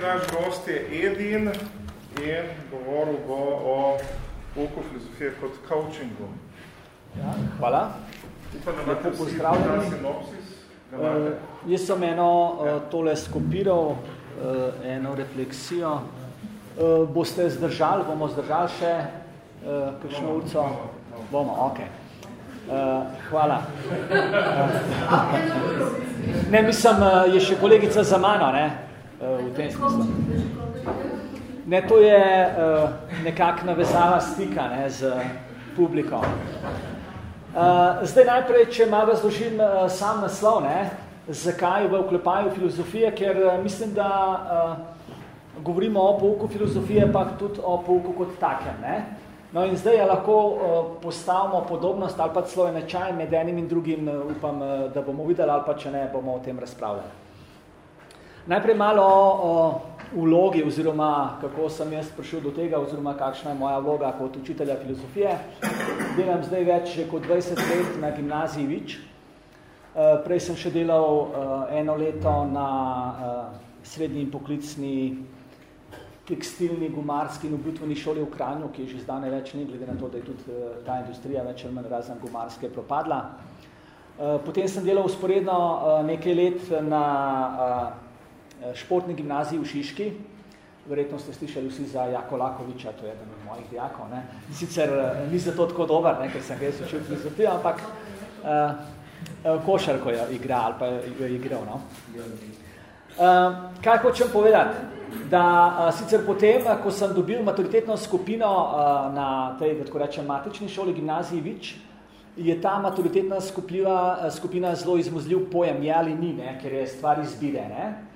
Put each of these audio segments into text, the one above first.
naš gost je Edin in govoril bo o pouku filozofije kot coachingu. Ja, hvala. Lepo pozdravljeni. Uh, jaz sem eno uh, tole skopiral, uh, eno refleksijo. Uh, boste zdržali, bomo zdržali še uh, kakšno ulico? Bomo, ok. Uh, hvala. Uh, ne, mislim, uh, je še kolegica za mano, ne? Uh, v tem smislu. Ne, to je uh, nekak navezava stika ne, z publiko. Uh, zdaj najprej, če malo razložim uh, sam naslov, ne, zakaj v oklepaju filozofije, ker mislim, da uh, govorimo o pouku filozofije, pa tudi o pouku kot takem. Ne. No in zdaj lahko uh, postavimo podobnost ali pa celo nečaj med enim in drugim, upam, uh, da bomo videli ali pa če ne, bomo o tem razpravljali. Najprej malo o, o vlogi oziroma kako sem jaz prišel do tega oziroma kakšna je moja vloga kot učitelja filozofije. Delam zdaj več kot 20 let na gimnaziji Vič. Prej sem še delal eno leto na srednji in poklicni tekstilni, gumarski in obutveni šoli v Kranju, ki je že zdane več ni, glede na to, da je tudi ta industrija več ali manj razen gumarske propadla. Potem sem delal usporedno nekaj let na športni gimnaziji v Šiški. Verjetno ste slišali vsi za Jako Lakoviča, to je eden od mojih dijakov. Ne? Sicer ni zato tako dober, ne, ker sem ga učil filozofijo, ampak uh, košarko je igral ali pa je igral. No? Uh, kaj hočem povedati? Da uh, sicer potem, ko sem dobil maturitetno skupino uh, na tej, da tako rečem, matični šoli gimnaziji Vič, je ta maturitetna skupina, skupina zelo izmuzljiv pojem, je ali ni, ne? ker je stvar izbire. Ne?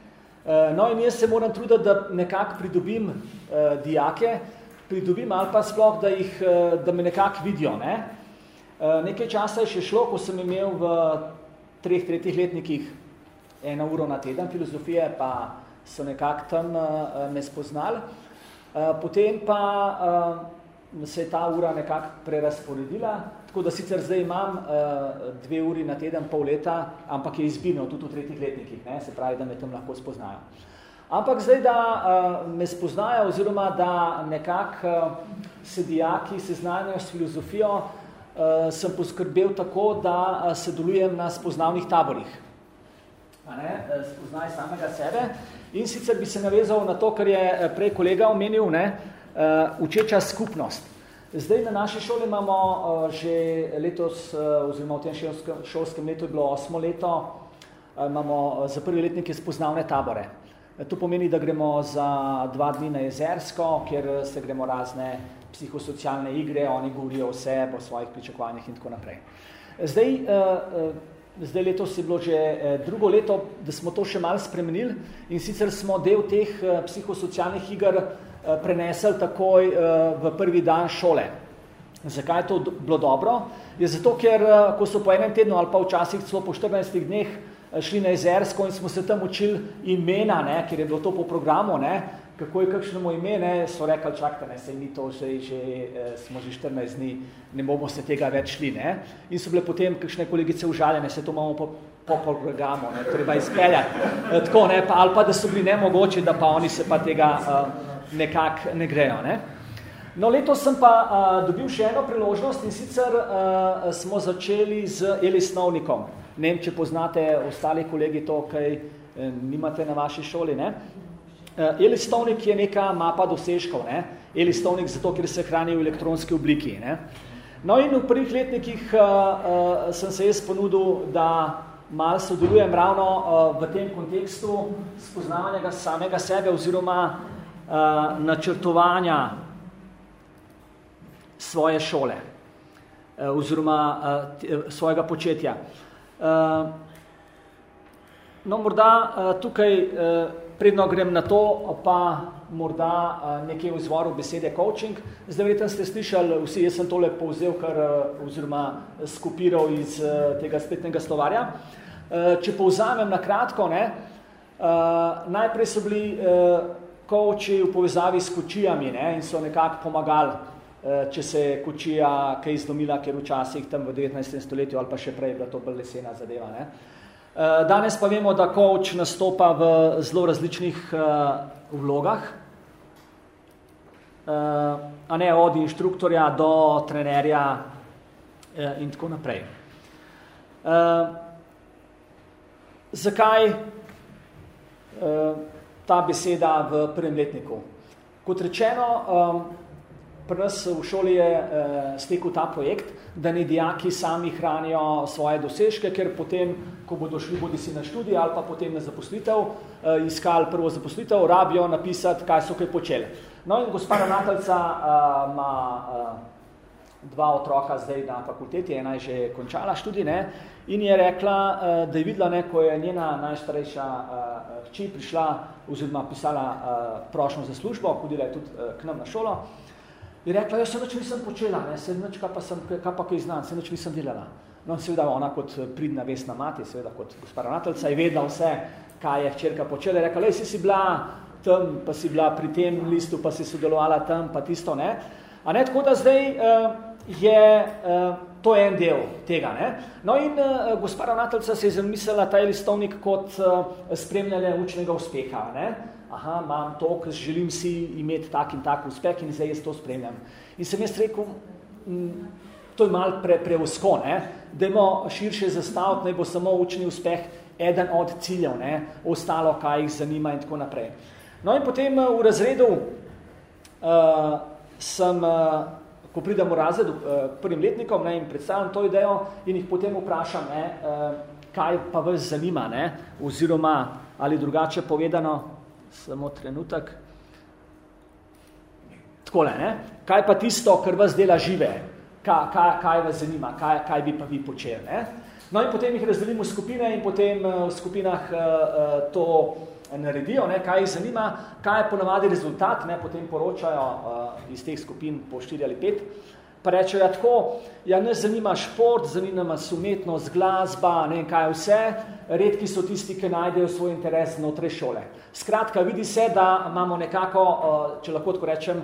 No in jaz se moram truditi, da nekako pridobim uh, dijake, pridobim ali pa sploh, da, jih, uh, da me nekako vidijo. Ne? Uh, nekaj časa je še šlo, ko sem imel v treh, tretjih letnikih eno uro na teden filozofije, pa so nekako tam uh, me spoznali. Uh, potem pa uh, se je ta ura nekako prerasporedila, tako da sicer zdaj imam uh, dve uri na teden, pol leta, ampak je izbirno tudi v tretjih letnikih, ne? se pravi, da me tam lahko spoznajo. Ampak zdaj, da uh, me spoznajo oziroma da nekako uh, se dijaki seznanjajo s filozofijo, uh, sem poskrbel tako, da uh, sedelujem na spoznavnih taborih. A ne? Spoznaj samega sebe. In sicer bi se navezal na to, kar je prej kolega omenil, ne? Uh, učeča skupnost. Zdaj na naši šoli imamo uh, že letos, uh, oziroma v tem šolskem, šolskem letu je bilo osmo leto, uh, imamo za prvi letnike spoznavne tabore. To pomeni, da gremo za dva dni na jezersko, kjer se gremo razne psihosocialne igre, oni govorijo sebi, o svojih pričakovanjih in tako naprej. Zdaj, zdaj letos je bilo že drugo leto, da smo to še malo spremenili in sicer smo del teh psihosocialnih iger prenesel takoj v prvi dan šole. Zakaj je to bilo dobro? Je zato, ker ko so po enem tednu ali pa včasih celo po 14 dneh šli na jezersko in smo se tam učili imena, ne, ker je bilo to po programu, ne, kako je kakšnemu ime, ne, so rekli, čakajte, ne, sej mi to že, že, smo že 14 dni, ne bomo se tega več šli. Ne. In so bile potem kakšne kolegice užaljene, se to imamo po, po programu, ne, treba izpeljati. Tako, ne, pa, ali pa, da so bili nemogoči, da pa oni se pa tega uh, nekako ne grejo. Ne? No, letos sem pa uh, dobil še eno priložnost in sicer uh, smo začeli z Elisnovnikom. Ne vem, če poznate ostali kolegi to, kaj eh, nimate na vaši šoli. Ne? Uh, Elistovnik je neka mapa dosežkov. Ne? Elistovnik zato, ker se hrani v elektronski obliki. Ne? No in v prvih letnikih uh, uh, sem se jaz ponudil, da malo sodelujem ravno uh, v tem kontekstu spoznavanja samega sebe oziroma načrtovanja svoje šole uh, oziroma uh, svojega početja. No, morda tukaj, predno grem na to, pa morda nekaj v izvoru besede coaching. Zdaj, verjetno ste slišali, vsi, jaz sem tole povzel, kar, oziroma skupiral iz tega spletnega slovarja. Če povzamem na kratko, ne, najprej so bili koči v povezavi s kočijami ne, in so nekako pomagali, eh, če se je kočija kaj izdomila, ker včasih tam v 19. stoletju ali pa še prej je bila to bolj lesena zadeva. Ne. Danes pa vemo, da coach nastopa v zelo različnih vlogah, a ne od inštruktorja do trenerja in tako naprej. Zakaj ta beseda v prvem letniku? Kot rečeno, pri nas v šoli je stekel ta projekt, da ne dijaki sami hranijo svoje dosežke, ker potem, ko bodo šli bodi si na študij ali pa potem na zaposlitev, iskali prvo zaposlitev, rabijo napisati, kaj so kaj počeli. No in gospa ravnateljca ima dva otroka zdaj na fakulteti, ena je že končala študij, ne, in je rekla, da je videla, ne, ko je njena najstarejša hči prišla oziroma pisala prošnjo za službo, hodila je tudi k nam na šolo, je rekla, jaz se nič nisem počela, ne, se nič, kaj pa, sem, kaj pa kaj znam, se nič nisem delala. No, seveda ona kot pridna vesna mati, seveda kot gospa ravnateljca, je vedela vse, kaj je hčerka počela, je rekla, lej, si si bila tam, pa si bila pri tem listu, pa si sodelovala tam, pa tisto, ne. A ne, tako da zdaj uh, je uh, to en del tega, ne. No in uh, gospa ravnateljca se je zamislila ta listovnik kot uh, spremljanje učnega uspeha, ne aha, imam to, ker želim si imeti tak in tak uspeh in zdaj jaz to spremljam. In sem jaz rekel, m, to je malo pre, preusko, ne, dajmo širše zastaviti, naj bo samo učni uspeh eden od ciljev, ne, ostalo, kaj jih zanima in tako naprej. No in potem v razredu uh, sem, uh, ko pridem v razred uh, prvim letnikom ne, in predstavljam to idejo in jih potem vprašam, ne, uh, kaj pa vas zanima, ne, oziroma ali drugače povedano, samo trenutek. Takole, ne? Kaj pa tisto, kar vas dela žive? Kaj, kaj, kaj vas zanima? Kaj, kaj bi pa vi počeli? Ne? No in potem jih razdelimo v skupine in potem v skupinah to naredijo, ne? kaj jih zanima, kaj je ponavadi rezultat, ne? potem poročajo uh, iz teh skupin po štiri ali pet. Pa rečejo, ja tako, ja ne zanima šport, zanima nas umetnost, glasba, ne vem kaj vse, redki so tisti, ki najdejo svoj interes znotraj šole. Skratka, vidi se, da imamo nekako, če lahko tako rečem,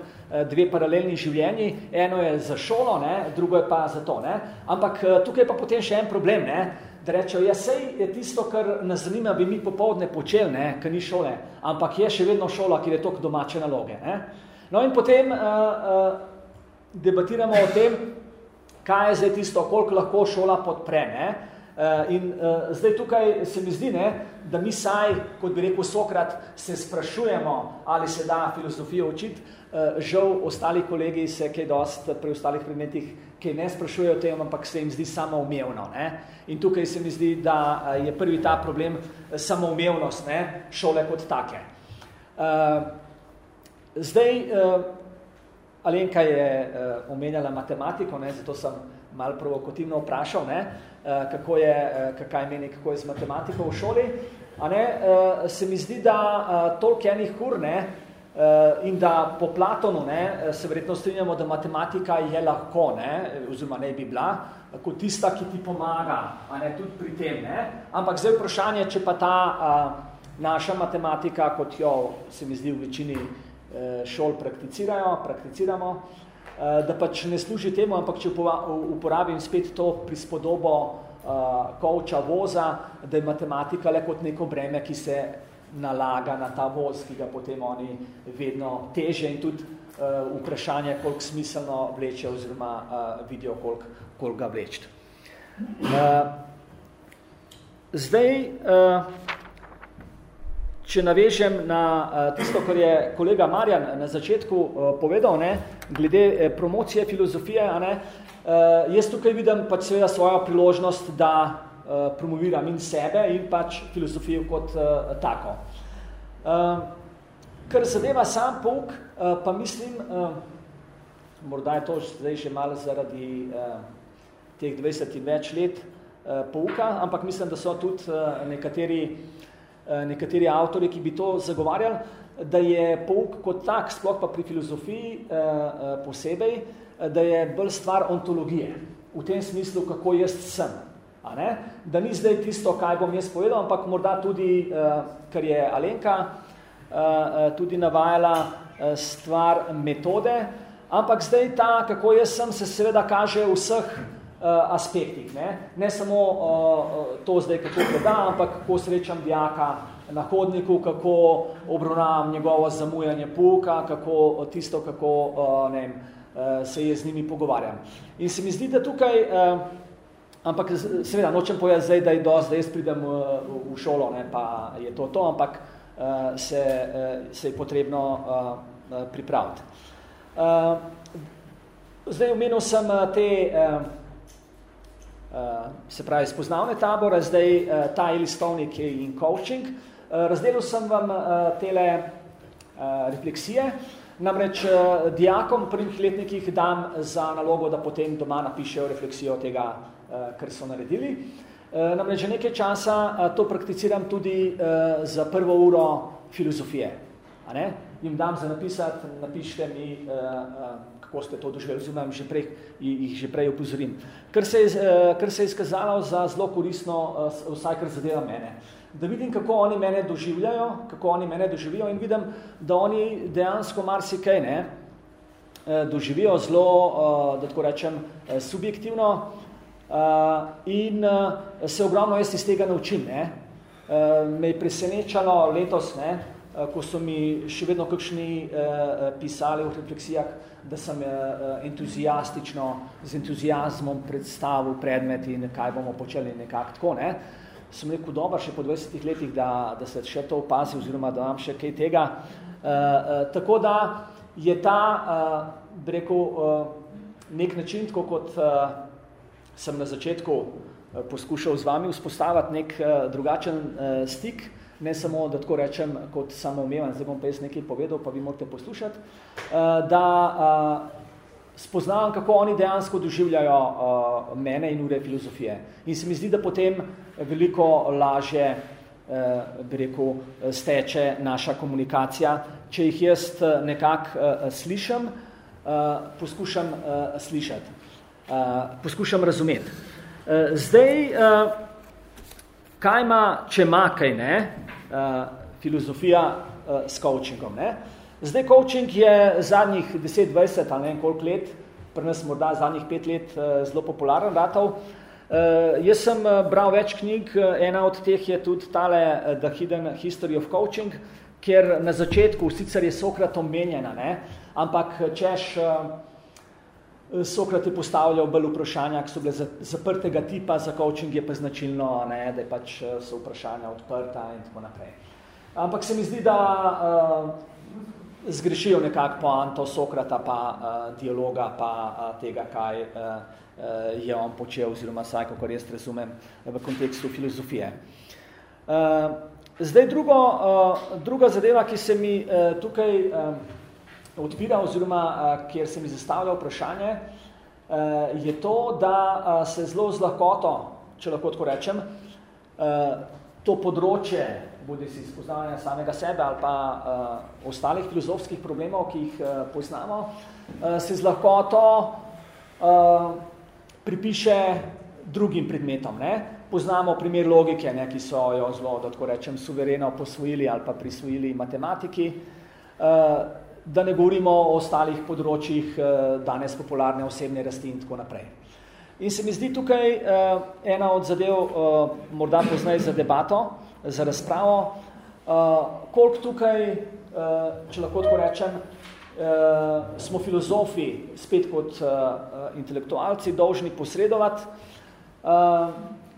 dve paralelni življenji. Eno je za šolo, ne, drugo je pa za to. Ne. Ampak tukaj je pa potem še en problem, ne, da rečejo, ja sej je tisto, kar nas zanima, bi mi popovdne počeli, ne, ker ni šole, ampak je še vedno šola, kjer je tok domače naloge. Ne. No in potem uh, uh, debatiramo o tem, kaj je zdaj tisto, koliko lahko šola podpre. Ne. Uh, in uh, zdaj tukaj se mi zdi, ne, da mi saj, kot bi rekel Sokrat, se sprašujemo, ali se da filozofijo učiti. Žal, ostali kolegi se kaj dost pri ostalih predmetih, ki ne sprašujejo o tem, ampak se jim zdi samoumevno. Ne? In tukaj se mi zdi, da je prvi ta problem samoumevnost ne? šole kot take. Zdaj, Alenka je omenjala matematiko, ne? zato sem malo provokativno vprašal, ne? kako je, kaj meni, kako je z matematiko v šoli. A ne, se mi zdi, da toliko enih ur ne, in da po Platonu ne, se verjetno strinjamo, da matematika je lahko, ne, oziroma ne bi bila, kot tista, ki ti pomaga, a ne, tudi pri tem. Ne. Ampak zdaj vprašanje, če pa ta a, naša matematika, kot jo se mi zdi v večini šol prakticirajo, prakticiramo, da pač ne služi temu, ampak če uporabim spet to prispodobo uh, kovča voza, da je matematika le kot neko breme, ki se nalaga na ta voz, ki ga potem oni vedno teže in tudi uh, vprašanje, koliko smiselno vleče oziroma uh, vidijo, koliko, koliko ga vleče. Uh, zdaj, uh, če navežem na tisto, kar je kolega Marjan na začetku povedal, ne, glede promocije filozofije, a ne, jaz tukaj vidim pač seveda svojo priložnost, da promoviram in sebe in pač filozofijo kot tako. Kar zadeva sam pouk, pa mislim, morda je to zdaj še malo zaradi teh 20 in več let pouka, ampak mislim, da so tudi nekateri Eh, nekateri avtori, ki bi to zagovarjali, da je pouk kot tak, sploh pa pri filozofiji eh, eh, posebej, da je bolj stvar ontologije, v tem smislu, kako jaz sem. A ne? Da ni zdaj tisto, kaj bom jaz povedal, ampak morda tudi, kar je Alenka tudi navajala, stvar metode, ampak zdaj ta, kako jaz sem, se seveda kaže v vseh aspektih. Ne, ne samo to zdaj, kako preda, ampak kako srečam dijaka na hodniku, kako obravnavam njegovo zamujanje puka, kako tisto, kako ne vem, se je z njimi pogovarjam. In se mi zdi, da tukaj, ampak seveda nočem povedati zdaj, da je dosti, da jaz pridem v šolo, ne, pa je to to, ampak se, se je potrebno pripraviti. Zdaj omenil sem te, se pravi, spoznavne tabore, zdaj ta listovnik in coaching. Razdelil sem vam tele refleksije, namreč dijakom v prvih letnikih dam za nalogo, da potem doma napišejo refleksijo tega, kar so naredili. Namreč že nekaj časa to prakticiram tudi za prvo uro filozofije. A ne? Jim dam za napisati, napišite mi, kako ste to doživeli, oziroma že prej, jih že prej upozorim. Kar se, je, kar se je izkazalo za zelo koristno, vsaj kar zadeva mene. Da vidim, kako oni mene doživljajo, kako oni mene doživijo in vidim, da oni dejansko marsikaj ne, doživijo zelo, da tako rečem, subjektivno in se ogromno jaz iz tega naučim. Ne. Me je presenečalo letos, ne, ko so mi še vedno kakšni pisali v refleksijah, da sem entuzijastično, z entuzijazmom predstavil predmet in kaj bomo počeli nekako tako. Ne. Sem rekel, dobro, še po 20 letih, da, da se še to opazi oziroma da imam še kaj tega. Tako da je ta, bi rekel, nek način, tako kot sem na začetku poskušal z vami vzpostaviti nek drugačen stik, ne samo, da tako rečem, kot samoumeven, zdaj bom pa jaz nekaj povedal, pa vi morate poslušati, da spoznavam, kako oni dejansko doživljajo mene in ure filozofije. In se mi zdi, da potem veliko lažje, bi rekel, steče naša komunikacija, če jih jaz nekako slišam, poskušam slišati, poskušam razumeti. Zdaj, kaj ima, če ima kaj, ne, filozofija s coachingom, ne. Zdaj, coaching je zadnjih 10-20 ali ne koliko let, pri nas morda zadnjih pet let zelo popularen ratov. Jaz sem bral več knjig, ena od teh je tudi tale The Hidden History of Coaching, kjer na začetku, sicer je Sokrat omenjena, ne, ampak češ, Sokrat je postavljal bolj vprašanja, ki so bile zaprtega tipa, za coaching je pa značilno, ne, da je pač so vprašanja odprta in tako naprej. Ampak se mi zdi, da zgrešijo nekako poanto Sokrata pa uh, dialoga pa uh, tega, kaj uh, je on počel, oziroma saj, kako jaz razumem, v kontekstu filozofije. Uh, zdaj drugo, uh, druga zadeva, ki se mi uh, tukaj uh, odpira oziroma kjer se mi zastavlja vprašanje, je to, da se zelo z lahkoto, če lahko tako rečem, to področje, bodi si spoznavanja samega sebe ali pa ostalih filozofskih problemov, ki jih poznamo, se z lahkoto pripiše drugim predmetom. Ne? Poznamo primer logike, ne, ki so jo zelo, da tako rečem, suvereno posvojili ali pa prisvojili matematiki da ne govorimo o ostalih področjih danes popularne osebne rasti in tako naprej. In se mi zdi tukaj ena od zadev, morda poznaj za debato, za razpravo, koliko tukaj, če lahko tako rečem, smo filozofi, spet kot intelektualci, dolžni posredovati,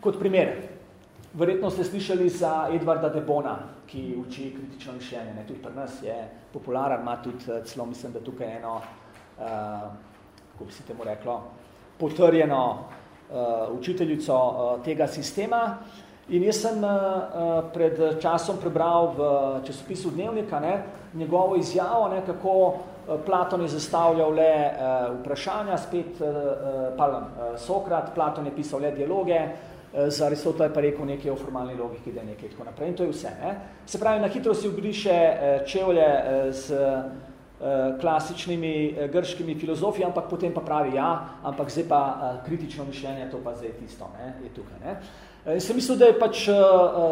kot primer. Verjetno ste slišali za Edvarda Debona, ki uči kritično mišljenje. Ne? Tudi pri nas je popularen, ima tudi celo, mislim, da tukaj eno, uh, kako bi si temu reklo, potrjeno uh, učiteljico uh, tega sistema. In jaz sem uh, pred časom prebral v časopisu Dnevnika ne, njegovo izjavo, ne, kako Platon je zastavljal le uh, vprašanja, spet uh, pardon, uh, Sokrat, Platon je pisal le dialoge, za Aristotel je pa rekel nekaj o formalni logiki, da je nekaj tako naprej. In to je vse. Ne? Se pravi, na hitro si obriše čevlje z klasičnimi grškimi filozofi, ampak potem pa pravi, ja, ampak zdaj pa kritično mišljenje, to pa zdaj tisto, ne, je tukaj. Ne. In sem mislil, da je pač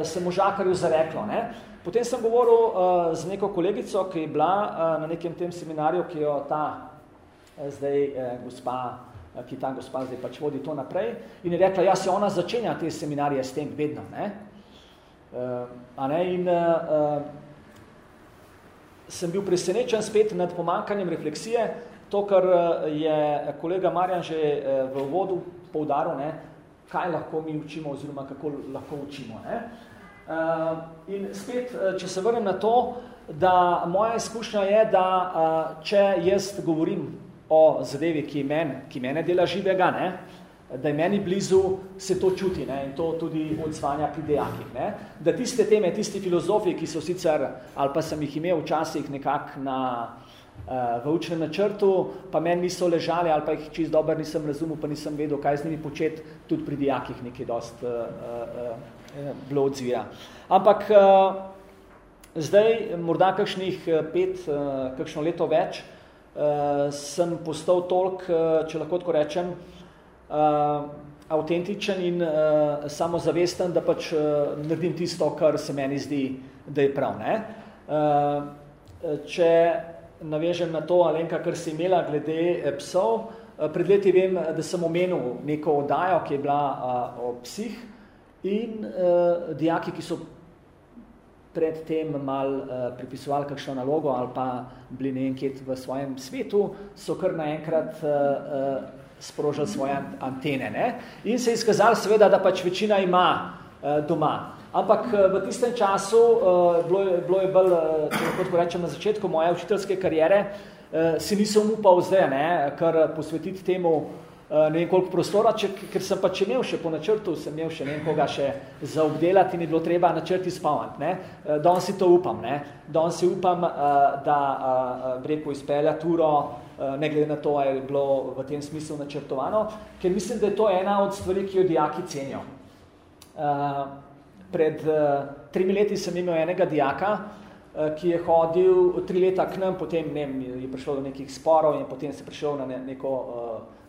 se možakarju zareklo. Ne. Potem sem govoril z neko kolegico, ki je bila na nekem tem seminarju, ki jo ta zdaj gospa ki ta gospa zdaj pač vodi to naprej, in je rekla, ja, se ona začenja te seminarije s tem vedno, ne? A ne? In sem bil presenečen spet nad pomankanjem refleksije, to, kar je kolega Marjan že v uvodu poudaril, ne? Kaj lahko mi učimo oziroma kako lahko učimo. Ne? Uh, in spet, če se vrnem na to, da moja izkušnja je, da uh, če jaz govorim o zadevi, ki, men, ki mene dela živega, ne, da je meni blizu, se to čuti ne, in to tudi odzvanja pri dejakih. Ne. Da tiste teme, tisti filozofi, ki so sicer, ali pa sem jih imel včasih nekak na, uh, v učnem načrtu, pa meni niso ležali, ali pa jih čist dober nisem razumel, pa nisem vedel, kaj z njimi početi, tudi pri dejakih nekaj dost uh, uh, bilo odzvira. Ampak uh, zdaj, morda kakšnih pet, uh, kakšno leto več, uh, sem postal tolk, uh, če lahko tako rečem, uh, avtentičen in uh, samozavesten, da pač uh, naredim tisto, kar se meni zdi, da je prav. Ne? Uh, če navežem na to, Alenka, kar si imela glede psov, uh, pred leti vem, da sem omenil neko oddajo, ki je bila uh, o psih in uh, dijaki, ki so predtem mal uh, pripisovali kakšno nalogo ali pa bili nekaj v svojem svetu, so kar naenkrat uh, uh, sprožili svoje antene. Ne? In se je izkazali seveda, da pač večina ima uh, doma. Ampak v tistem času, uh, bilo, je, bilo je bolj, če lahko rečem, na začetku moje učiteljske karijere, uh, si nisem upal zdaj, ne, kar posvetiti temu, Eh, ne vem koliko prostora, če, ker sem pač imel še po načrtu, sem imel še ne vem koga še za obdelati in je bilo treba načrti spavati. Ne. Eh, danes si to upam. Ne. Danes si upam, eh, da breku izpelja turo, ne glede na to, je bilo v tem smislu načrtovano, ker mislim, da je to ena od stvari, ki jo dijaki cenijo. Pred trimi leti sem imel enega dijaka, ki je hodil tri leta k nam, potem ne, je prišlo do nekih sporov in potem se prišel na neko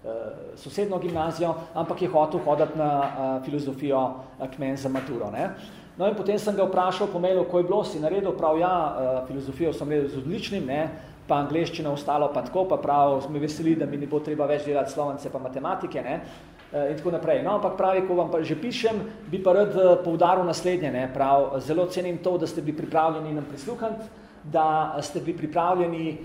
uh, sosedno gimnazijo, ampak je hotel hoditi na uh, filozofijo uh, kmen za maturo. Ne? No in potem sem ga vprašal po mailu, ko je bilo, si naredil prav, ja, uh, filozofijo sem naredil z odličnim, ne? pa angleščina ostalo pa tako, pa prav, smo veseli, da mi ne bo treba več delati slovence pa matematike, ne? Uh, in tako naprej. No, ampak pravi, ko vam pa že pišem, bi pa rad poudaril naslednje, ne? prav, zelo cenim to, da ste bili pripravljeni nam prisluhati, da ste bili pripravljeni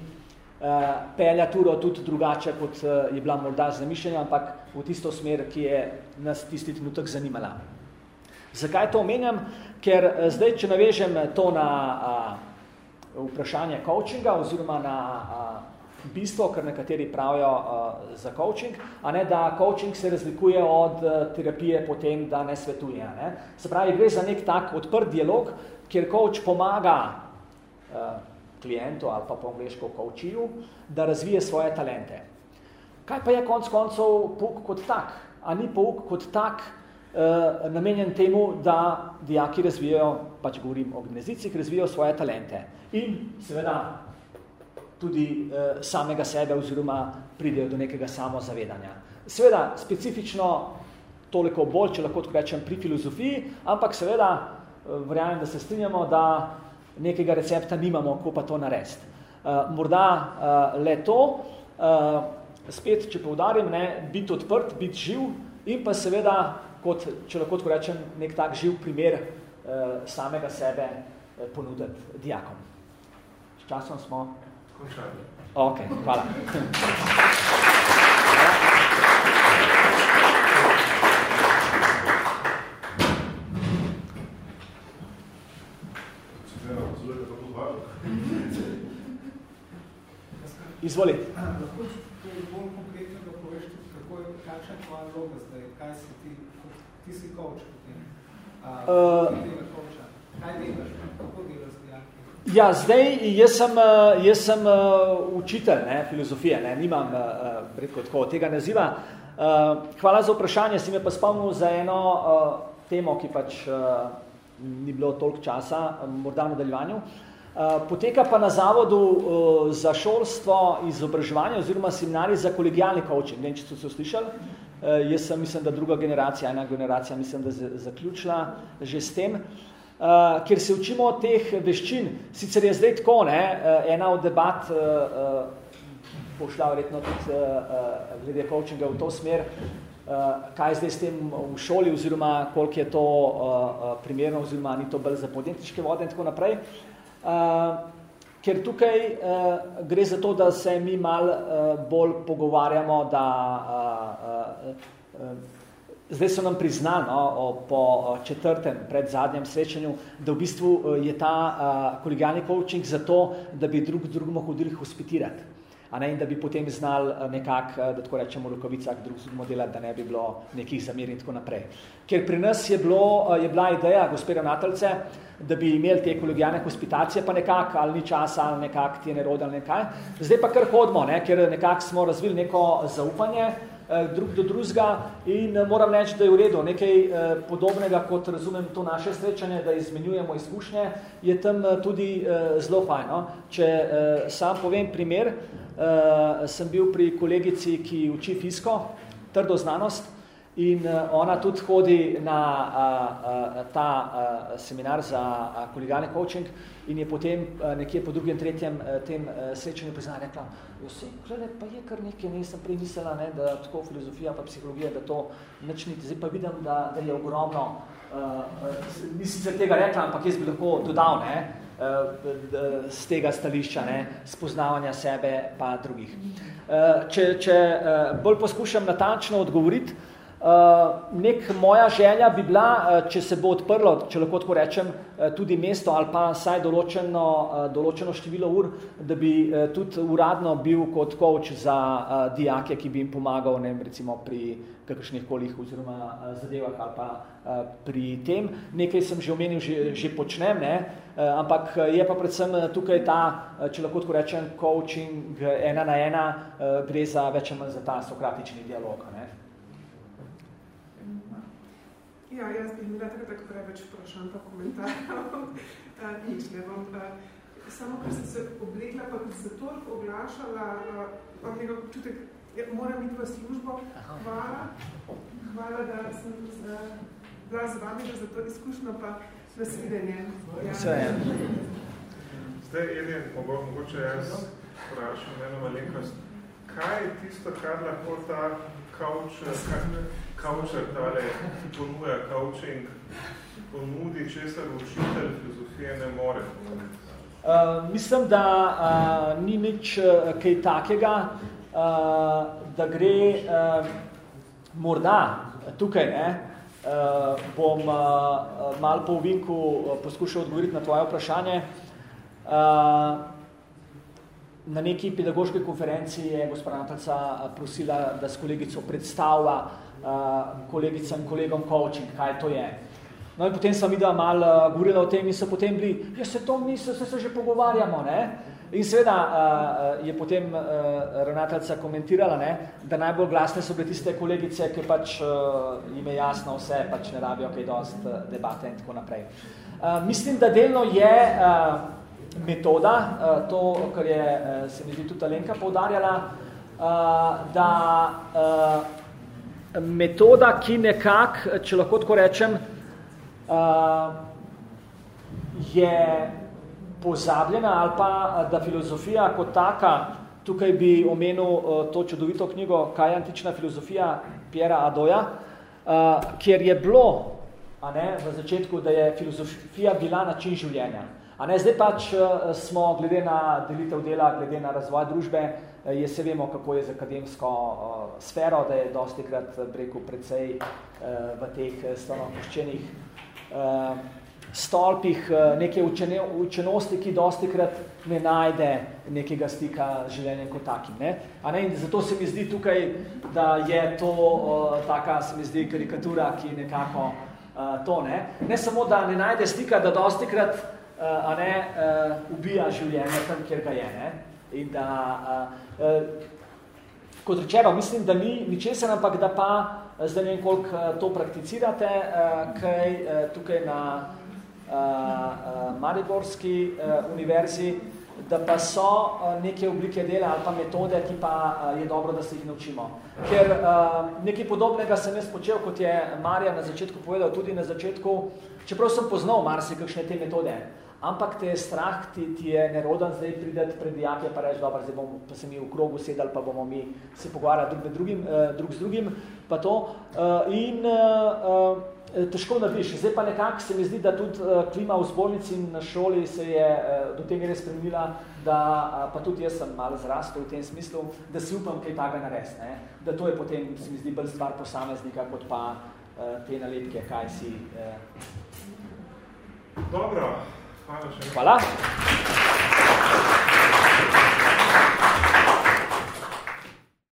Eh, pelja turo tudi drugače, kot eh, je bila morda zamišljena, ampak v tisto smer, ki je nas tisti trenutek zanimala. Zakaj to omenjam? Ker eh, zdaj, če navežem to na vprašanje coachinga oziroma na bistvo, kar nekateri pravijo a, za coaching, a ne, da coaching se razlikuje od a, terapije potem, da ne svetuje. Ne? Se pravi, gre za nek tak odprt dialog, kjer coach pomaga a, klientu ali pa po angliško coachiju, da razvije svoje talente. Kaj pa je konc koncev pouk kot tak? A ni pouk kot tak uh, namenjen temu, da dijaki razvijajo, pač govorim o gimnazicih, razvijajo svoje talente in seveda tudi uh, samega sebe oziroma pridejo do nekega samozavedanja. Seveda specifično toliko bolj, če lahko tako rečem, pri filozofiji, ampak seveda uh, verjamem, da se strinjamo, da nekega recepta nimamo, kako pa to narediti. Uh, morda uh, le to, uh, spet, če poudarim, ne, biti odprt, biti živ in pa seveda, kot, če lahko tako rečem, nek tak živ primer uh, samega sebe uh, ponuditi dijakom. S časom smo? Končali. Ok, hvala. Izvoli. Lahko bolj konkretno da poveš, kako je, kakšna je tvoja vloga zdaj, kaj si ti, ti si coach potem, uh, kaj delaš, kako delaš z dijaki? Ja, zdaj, jaz sem, jaz sem uh, učitelj ne, filozofije, ne, nimam uh, redko tako tega naziva. Hvala za vprašanje, si me pa spomnil za eno temo, ki pač ni bilo toliko časa, morda v nadaljevanju. Eh, poteka pa na zavodu za šolstvo izobraževanje oziroma seminari za kolegijalni coaching. Ne, če ste se slišali, jaz sem, mislim, da druga generacija, ena generacija, mislim, da je zaključila že s tem, ker se učimo teh veščin. Sicer je zdaj tako, ne, uh, ena od debat uh, uh, pošla verjetno tudi uh, glede coachinga v to smer, uh, kaj zdaj s tem v šoli oziroma koliko je to uh, primerno oziroma ni to bolj za podjetniške vode in tako naprej. Uh, ker tukaj uh, gre za to, da se mi mal uh, bolj pogovarjamo, da uh, uh, uh, Zdaj so nam priznali no, po četrtem, pred zadnjem srečanju, da v bistvu je ta uh, kolegijalni coaching zato, da bi drug drugemu hodili hospitirati. A ne, in da bi potem znali nekako, da tako rečemo, v rokavicah drug drugemu delati, da ne bi bilo nekih zamir in tako naprej. Ker pri nas je, bilo, je bila ideja, gospoda Natalce, da bi imeli te kolegijalne hospitacije, pa nekako, ali ni časa, ali nekako ti je nerod, ali nekaj. Zdaj pa kar hodimo, ne, ker nekako smo razvili neko zaupanje, drug do drugega in eh, moram reči, da je v redu. Nekaj eh, podobnega, kot razumem to naše srečanje, da izmenjujemo izkušnje, je tam tudi zelo fajn. No? Če sam povem primer, sem bil pri kolegici, ki uči fisko, trdo znanost, In uh, ona tudi hodi na uh, uh, ta uh, seminar za uh, kolegijalni coaching in je potem uh, nekje po drugem, tretjem uh, tem uh, srečanju priznala rekla, vse, glede, pa je kar nekaj, nisem prej mislila, ne, da tako filozofija pa psihologija, da to nič niti. Zdaj pa vidim, da, da je ogromno, uh, uh, nisem se tega rekla, ampak jaz bi lahko dodal, ne, z tega stališča, ne, spoznavanja sebe pa drugih. Če če bolj poskušam natančno odgovoriti, Eh, nek moja želja bi bila, uh, če se bo odprlo, če lahko tako rečem, uh, tudi mesto ali pa saj določeno, uh, določeno število ur, da bi uh, tudi uradno bil kot coach za uh, dijake, ki bi jim pomagal ne, recimo pri kakršnih kolih oziroma uh, zadevah ali pa uh, pri tem. Nekaj sem že omenil, že, že počnem, ne? Uh, ampak je pa predvsem tukaj ta, uh, če lahko tako rečem, coaching ena na ena, uh, gre za več za ta sokratični dialog. Ne? Ja, jaz bi imela tako tako preveč vprašanj pa komentarjev. Nič ne bom. Samo, ker sem se oblekla, pa se toliko oglašala, imam nekaj občutek, ja, moram iti v službo. Hvala. Hvala, da sem bila z vami, da za to izkušnjo, pa nasvidenje. Ja. Zdaj, Edin, mogoče jaz vprašam eno malenkost. Kaj je tisto, kar lahko ta kauč, kaučer, tale, ponuja coaching, ponudi, česar učitelj filozofije ne more? Uh, mislim, da uh, ni nič uh, kaj takega, uh, da gre uh, morda tukaj, ne, uh, bom uh, malo po uvinku uh, poskušal odgovoriti na tvoje vprašanje. Uh, Na neki pedagoški konferenci je gospod prosila, da s kolegico predstavlja uh, kolegicam in kolegom coaching, kaj to je. No in potem sem videla malo uh, govorila o tem in so potem bili, ja se to mi se, se, se že pogovarjamo, ne? In seveda uh, je potem uh, ravnateljca komentirala, ne, da najbolj glasne so bile tiste kolegice, ki pač uh, jim je jasno vse, pač ne rabijo kaj dost debate in tako naprej. Uh, mislim, da delno je uh, metoda, uh, to, kar je, uh, se mi zdi tudi Alenka poudarjala, uh, da uh, metoda, ki nekak, če lahko tako rečem, uh, je pozabljena ali pa, da filozofija kot taka, tukaj bi omenil uh, to čudovito knjigo Kaj je antična filozofija Piera Adoja, uh, kjer je bilo a ne, v začetku, da je filozofija bila način življenja. A ne, zdaj pač uh, smo glede na delitev dela, glede na razvoj družbe, Eh, je se vemo, kako je z akademsko uh, sfero, da je dosti krat breku precej uh, v teh stanopoščenih uh, stolpih uh, neke učene, učenosti, ki dosti krat ne najde nekega stika z življenjem kot takim. Ne? A ne? In zato se mi zdi tukaj, da je to uh, taka, se mi zdi, karikatura, ki nekako uh, to, ne? Ne samo, da ne najde stika, da dosti krat a ne, uh, ubija življenje tam, kjer ga je. Ne? In da, uh, uh, kot rečeno, mislim, da ni ničesar, ampak da pa, zdaj ne vem, koliko to prakticirate, uh, kaj uh, tukaj na uh, uh, Mariborski uh, univerzi, da pa so uh, neke oblike dela ali pa metode, ki pa uh, je dobro, da se jih naučimo. Ker uh, nekaj podobnega sem jaz počel, kot je Marija na začetku povedal, tudi na začetku, čeprav sem poznal marsikakšne te metode, ampak te je strah, ti, ti je nerodan zdaj prideti pred dijake, pa reči, dobro, zdaj bomo pa se mi v krogu sedali, pa bomo mi se pogovarjali drug, drugim, drug z drugim, pa to. In težko narediš. Zdaj pa nekako se mi zdi, da tudi klima v zbornici in na šoli se je do te mere spremenila, da pa tudi jaz sem malo zrastel v tem smislu, da si upam kaj takega narediti. Ne? Da to je potem, se mi zdi, bolj stvar posameznika, kot pa te nalepke, kaj si. Dobro, Hvala. Hvala.